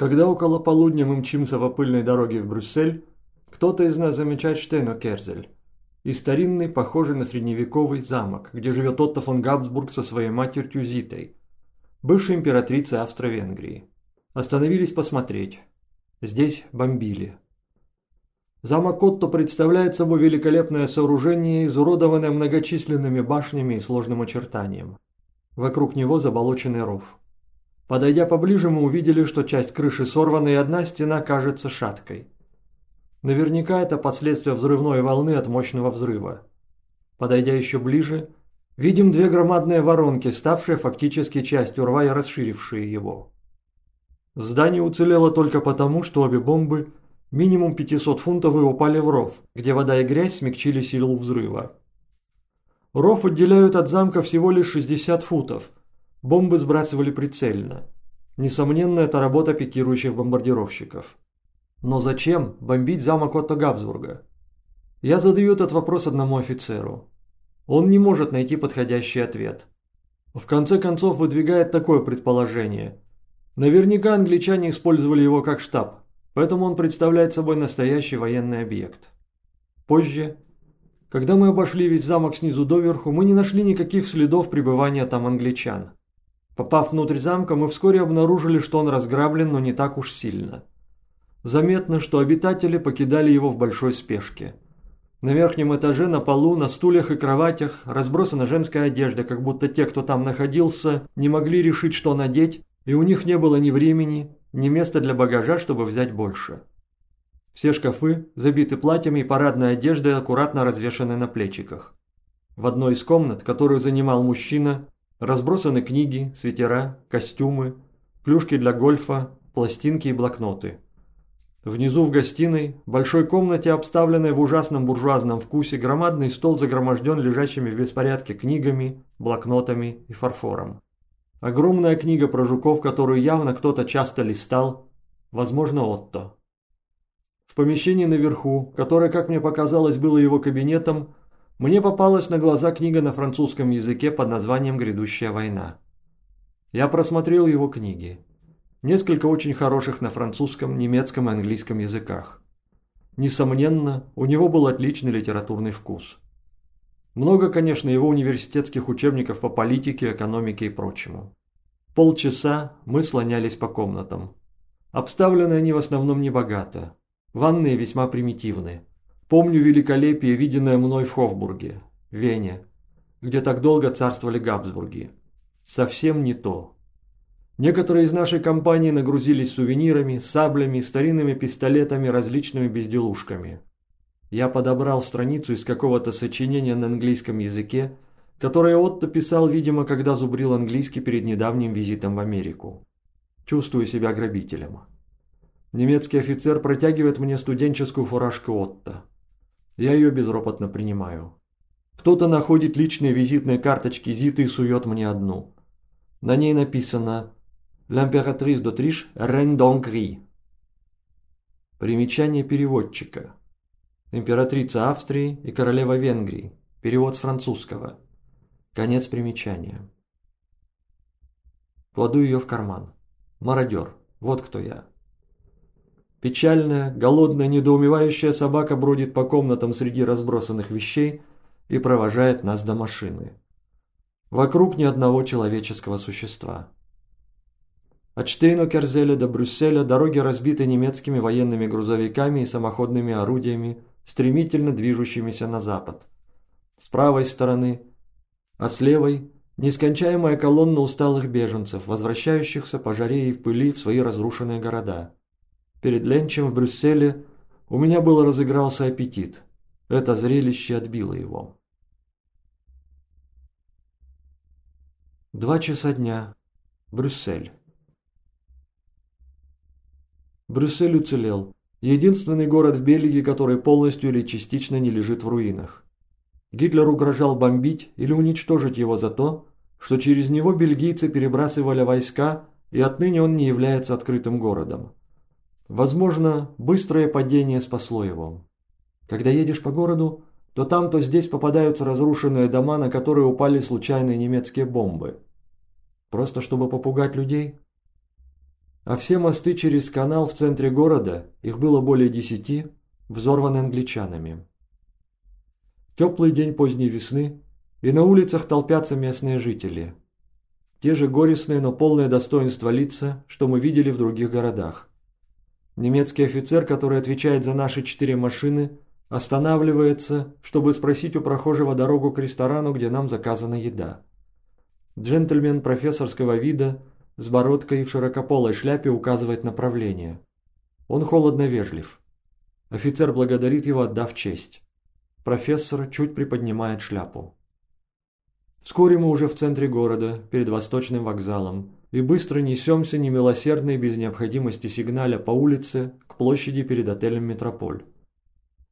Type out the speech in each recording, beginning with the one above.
Когда около полудня мы мчимся по пыльной дороге в Брюссель, кто-то из нас замечает Штейно-Керзель и старинный, похожий на средневековый замок, где живет Отто фон Габсбург со своей матерью Зитой, бывшей императрицей Австро-Венгрии. Остановились посмотреть. Здесь бомбили. Замок Отто представляет собой великолепное сооружение, изуродованное многочисленными башнями и сложным очертанием. Вокруг него заболоченный ров. Подойдя поближе, мы увидели, что часть крыши сорвана и одна стена кажется шаткой. Наверняка это последствия взрывной волны от мощного взрыва. Подойдя еще ближе, видим две громадные воронки, ставшие фактически частью рва и расширившие его. Здание уцелело только потому, что обе бомбы – Минимум 500 фунтов упали в ров, где вода и грязь смягчили силу взрыва. Ров отделяют от замка всего лишь 60 футов. Бомбы сбрасывали прицельно. Несомненно, это работа пикирующих бомбардировщиков. Но зачем бомбить замок Отто Габсбурга? Я задаю этот вопрос одному офицеру. Он не может найти подходящий ответ. В конце концов выдвигает такое предположение. Наверняка англичане использовали его как штаб, Поэтому он представляет собой настоящий военный объект. Позже, когда мы обошли весь замок снизу доверху, мы не нашли никаких следов пребывания там англичан. Попав внутрь замка, мы вскоре обнаружили, что он разграблен, но не так уж сильно. Заметно, что обитатели покидали его в большой спешке. На верхнем этаже, на полу, на стульях и кроватях разбросана женская одежда, как будто те, кто там находился, не могли решить, что надеть, и у них не было ни времени, ни места для багажа, чтобы взять больше. Все шкафы забиты платьями и парадной одеждой, аккуратно развешаны на плечиках. В одной из комнат, которую занимал мужчина, разбросаны книги, свитера, костюмы, клюшки для гольфа, пластинки и блокноты. Внизу в гостиной, большой комнате, обставленной в ужасном буржуазном вкусе, громадный стол загроможден лежащими в беспорядке книгами, блокнотами и фарфором. Огромная книга про жуков, которую явно кто-то часто листал, возможно, Отто. В помещении наверху, которое, как мне показалось, было его кабинетом, мне попалась на глаза книга на французском языке под названием «Грядущая война». Я просмотрел его книги. Несколько очень хороших на французском, немецком и английском языках. Несомненно, у него был отличный литературный вкус. Много, конечно, его университетских учебников по политике, экономике и прочему. Полчаса мы слонялись по комнатам. Обставлены они в основном небогато. Ванные весьма примитивны. Помню великолепие, виденное мной в Хофбурге, Вене, где так долго царствовали Габсбурги. Совсем не то. Некоторые из нашей компании нагрузились сувенирами, саблями, старинными пистолетами, различными безделушками. Я подобрал страницу из какого-то сочинения на английском языке, которое Отто писал, видимо, когда зубрил английский перед недавним визитом в Америку. Чувствую себя грабителем. Немецкий офицер протягивает мне студенческую фуражку Отто. Я ее безропотно принимаю. Кто-то находит личные визитные карточки Зиты и сует мне одну. На ней написано «L'Impératrice d'Autriche, Reine d'Hongrie». Примечание переводчика. Императрица Австрии и королева Венгрии. Перевод с французского. Конец примечания. Кладу ее в карман. Мародер. Вот кто я. Печальная, голодная, недоумевающая собака бродит по комнатам среди разбросанных вещей и провожает нас до машины. Вокруг ни одного человеческого существа. От Штейно-Керзеля до Брюсселя дороги разбиты немецкими военными грузовиками и самоходными орудиями, стремительно движущимися на запад. С правой стороны, а с левой – нескончаемая колонна усталых беженцев, возвращающихся по жаре и в пыли в свои разрушенные города. Перед ленчем в Брюсселе у меня был разыгрался аппетит. Это зрелище отбило его. Два часа дня. Брюссель. Брюссель уцелел. Единственный город в Бельгии, который полностью или частично не лежит в руинах. Гитлер угрожал бомбить или уничтожить его за то, что через него бельгийцы перебрасывали войска, и отныне он не является открытым городом. Возможно, быстрое падение спасло его. Когда едешь по городу, то там, то здесь попадаются разрушенные дома, на которые упали случайные немецкие бомбы. Просто чтобы попугать людей? а все мосты через канал в центре города, их было более десяти, взорваны англичанами. Теплый день поздней весны, и на улицах толпятся местные жители. Те же горестные, но полные достоинства лица, что мы видели в других городах. Немецкий офицер, который отвечает за наши четыре машины, останавливается, чтобы спросить у прохожего дорогу к ресторану, где нам заказана еда. Джентльмен профессорского вида с бородкой и в широкополой шляпе указывает направление. Он холодно вежлив. Офицер благодарит его, отдав честь. Профессор чуть приподнимает шляпу. Вскоре мы уже в центре города, перед Восточным вокзалом, и быстро несемся немилосердно и без необходимости сигналя по улице к площади перед отелем «Метрополь».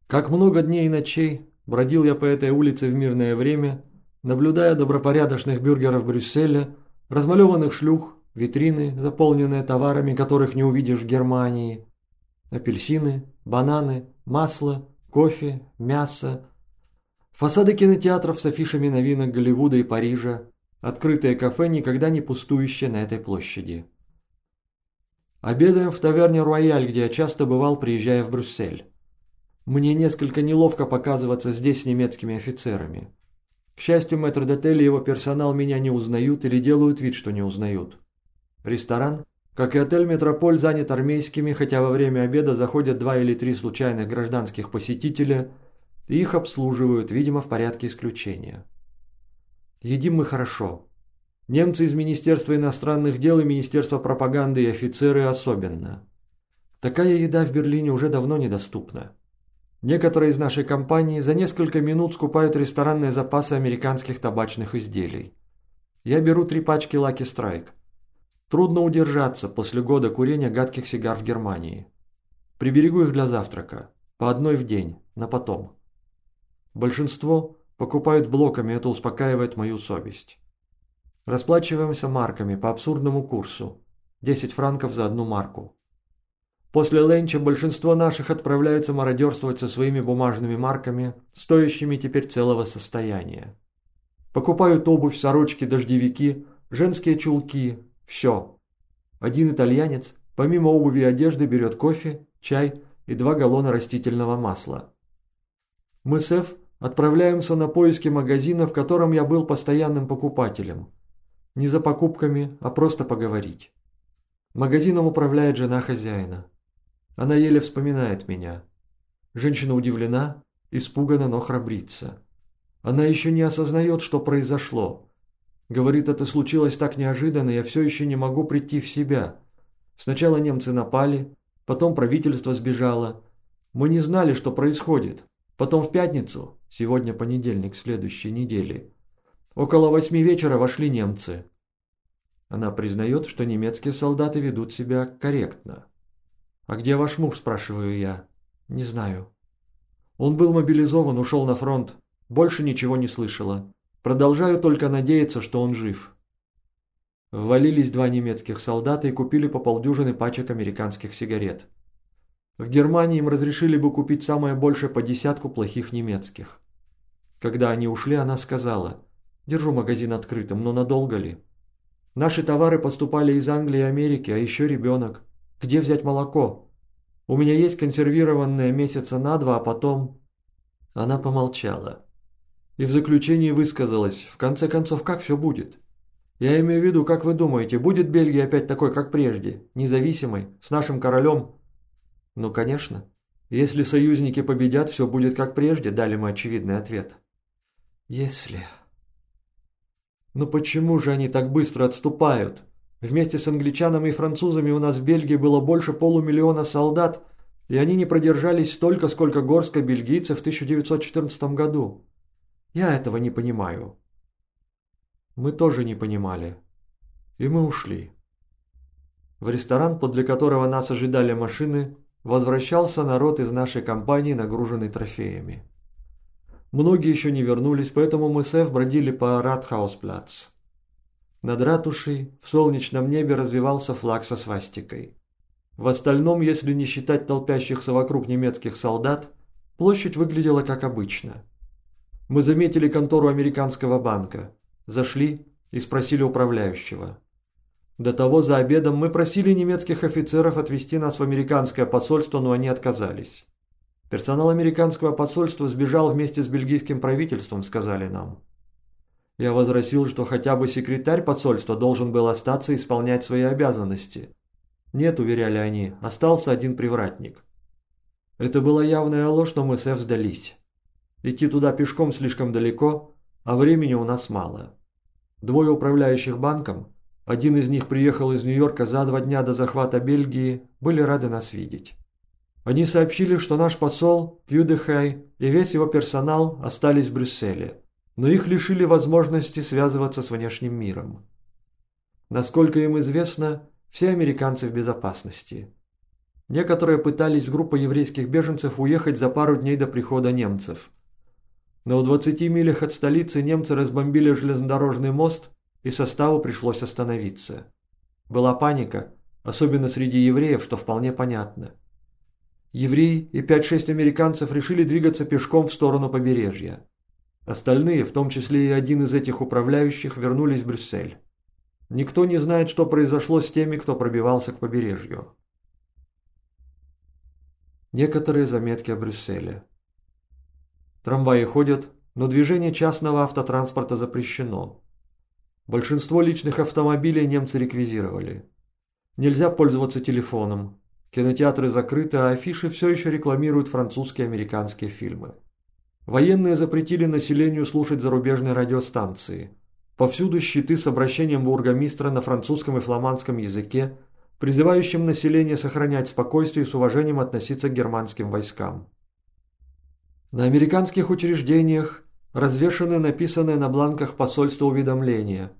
Как много дней и ночей бродил я по этой улице в мирное время, наблюдая добропорядочных бюргеров Брюсселя, размалеванных шлюх, витрины, заполненные товарами, которых не увидишь в Германии, апельсины, бананы, масло, кофе, мясо, Фасады кинотеатров с афишами новинок Голливуда и Парижа, открытые кафе, никогда не пустующие на этой площади. Обедаем в таверне «Рояль», где я часто бывал, приезжая в Брюссель. Мне несколько неловко показываться здесь с немецкими офицерами. К счастью, мэтр-дотель и его персонал меня не узнают или делают вид, что не узнают. Ресторан, как и отель «Метрополь», занят армейскими, хотя во время обеда заходят два или три случайных гражданских посетителя – их обслуживают, видимо, в порядке исключения. Едим мы хорошо. Немцы из Министерства иностранных дел и Министерства пропаганды и офицеры особенно. Такая еда в Берлине уже давно недоступна. Некоторые из нашей компании за несколько минут скупают ресторанные запасы американских табачных изделий. Я беру три пачки Lucky Strike. Трудно удержаться после года курения гадких сигар в Германии. Приберегу их для завтрака. По одной в день. На потом. Большинство покупают блоками, это успокаивает мою совесть. Расплачиваемся марками по абсурдному курсу. 10 франков за одну марку. После ленча большинство наших отправляются мародерствовать со своими бумажными марками, стоящими теперь целого состояния. Покупают обувь, сорочки, дождевики, женские чулки, все. Один итальянец, помимо обуви и одежды, берет кофе, чай и два галлона растительного масла. Мы с Эф отправляемся на поиски магазина, в котором я был постоянным покупателем. Не за покупками, а просто поговорить. Магазином управляет жена хозяина. Она еле вспоминает меня. Женщина удивлена, испугана, но храбрится. Она еще не осознает, что произошло. Говорит, это случилось так неожиданно, я все еще не могу прийти в себя. Сначала немцы напали, потом правительство сбежало. Мы не знали, что происходит. Потом в пятницу, сегодня понедельник следующей недели, около восьми вечера вошли немцы. Она признает, что немецкие солдаты ведут себя корректно. «А где ваш муж?» – спрашиваю я. «Не знаю». Он был мобилизован, ушел на фронт. Больше ничего не слышала. Продолжаю только надеяться, что он жив. Ввалились два немецких солдата и купили по полдюжины пачек американских сигарет. В Германии им разрешили бы купить самое большее по десятку плохих немецких. Когда они ушли, она сказала, «Держу магазин открытым, но надолго ли? Наши товары поступали из Англии и Америки, а еще ребенок. Где взять молоко? У меня есть консервированное месяца на два, а потом...» Она помолчала. И в заключении высказалась, в конце концов, как все будет? Я имею в виду, как вы думаете, будет Бельгия опять такой, как прежде, независимой, с нашим королем, «Ну, конечно. Если союзники победят, все будет как прежде», – дали мы очевидный ответ. «Если...» «Ну почему же они так быстро отступают? Вместе с англичанами и французами у нас в Бельгии было больше полумиллиона солдат, и они не продержались столько, сколько горстка бельгийцев в 1914 году. Я этого не понимаю». Мы тоже не понимали. И мы ушли. В ресторан, подле которого нас ожидали машины, возвращался народ из нашей компании, нагруженный трофеями. Многие еще не вернулись, поэтому мы с Эф бродили по Ратхаусплац. Над ратушей в солнечном небе развивался флаг со свастикой. В остальном, если не считать толпящихся вокруг немецких солдат, площадь выглядела как обычно. Мы заметили контору американского банка, зашли и спросили управляющего. До того за обедом мы просили немецких офицеров отвезти нас в американское посольство, но они отказались. Персонал американского посольства сбежал вместе с бельгийским правительством, сказали нам. Я возразил, что хотя бы секретарь посольства должен был остаться и исполнять свои обязанности. Нет, уверяли они, остался один привратник. Это была явная ложь, но мы с Эф сдались. Идти туда пешком слишком далеко, а времени у нас мало. Двое управляющих банком, один из них приехал из Нью-Йорка за два дня до захвата Бельгии, были рады нас видеть. Они сообщили, что наш посол, Кьюдехай и весь его персонал остались в Брюсселе, но их лишили возможности связываться с внешним миром. Насколько им известно, все американцы в безопасности. Некоторые пытались с группой еврейских беженцев уехать за пару дней до прихода немцев. Но в 20 милях от столицы немцы разбомбили железнодорожный мост, и составу пришлось остановиться. Была паника, особенно среди евреев, что вполне понятно. Евреи и 5-6 американцев решили двигаться пешком в сторону побережья. Остальные, в том числе и один из этих управляющих, вернулись в Брюссель. Никто не знает, что произошло с теми, кто пробивался к побережью. Некоторые заметки о Брюсселе. Трамваи ходят, но движение частного автотранспорта запрещено. Большинство личных автомобилей немцы реквизировали. Нельзя пользоваться телефоном. Кинотеатры закрыты, а афиши все еще рекламируют французские и американские фильмы. Военные запретили населению слушать зарубежные радиостанции. Повсюду щиты с обращением бургомистра на французском и фламандском языке – призывающим население сохранять спокойствие и с уважением относиться к германским войскам. На американских учреждениях развешаны написанные на бланках посольства уведомления.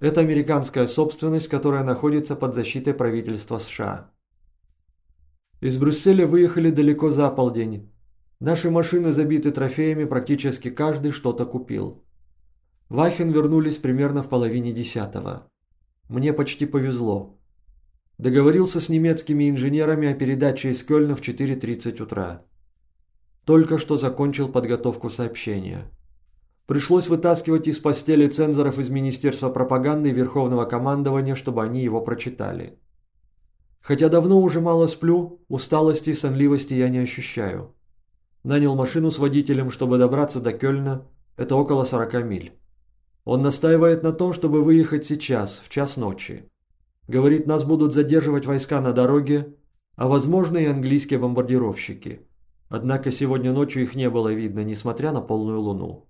Это американская собственность, которая находится под защитой правительства США. Из Брюсселя выехали далеко за полдень. Наши машины забиты трофеями, практически каждый что-то купил. В Ахен вернулись примерно в половине десятого. Мне почти повезло. Договорился с немецкими инженерами о передаче из Кёльна в 4.30 утра. Только что закончил подготовку сообщения. Пришлось вытаскивать из постели цензоров из Министерства пропаганды и Верховного командования, чтобы они его прочитали. Хотя давно уже мало сплю, усталости и сонливости я не ощущаю. Нанял машину с водителем, чтобы добраться до Кёльна. Это около 40 миль. Он настаивает на том, чтобы выехать сейчас, в час ночи. Говорит, нас будут задерживать войска на дороге, а возможно и английские бомбардировщики. Однако сегодня ночью их не было видно, несмотря на полную луну.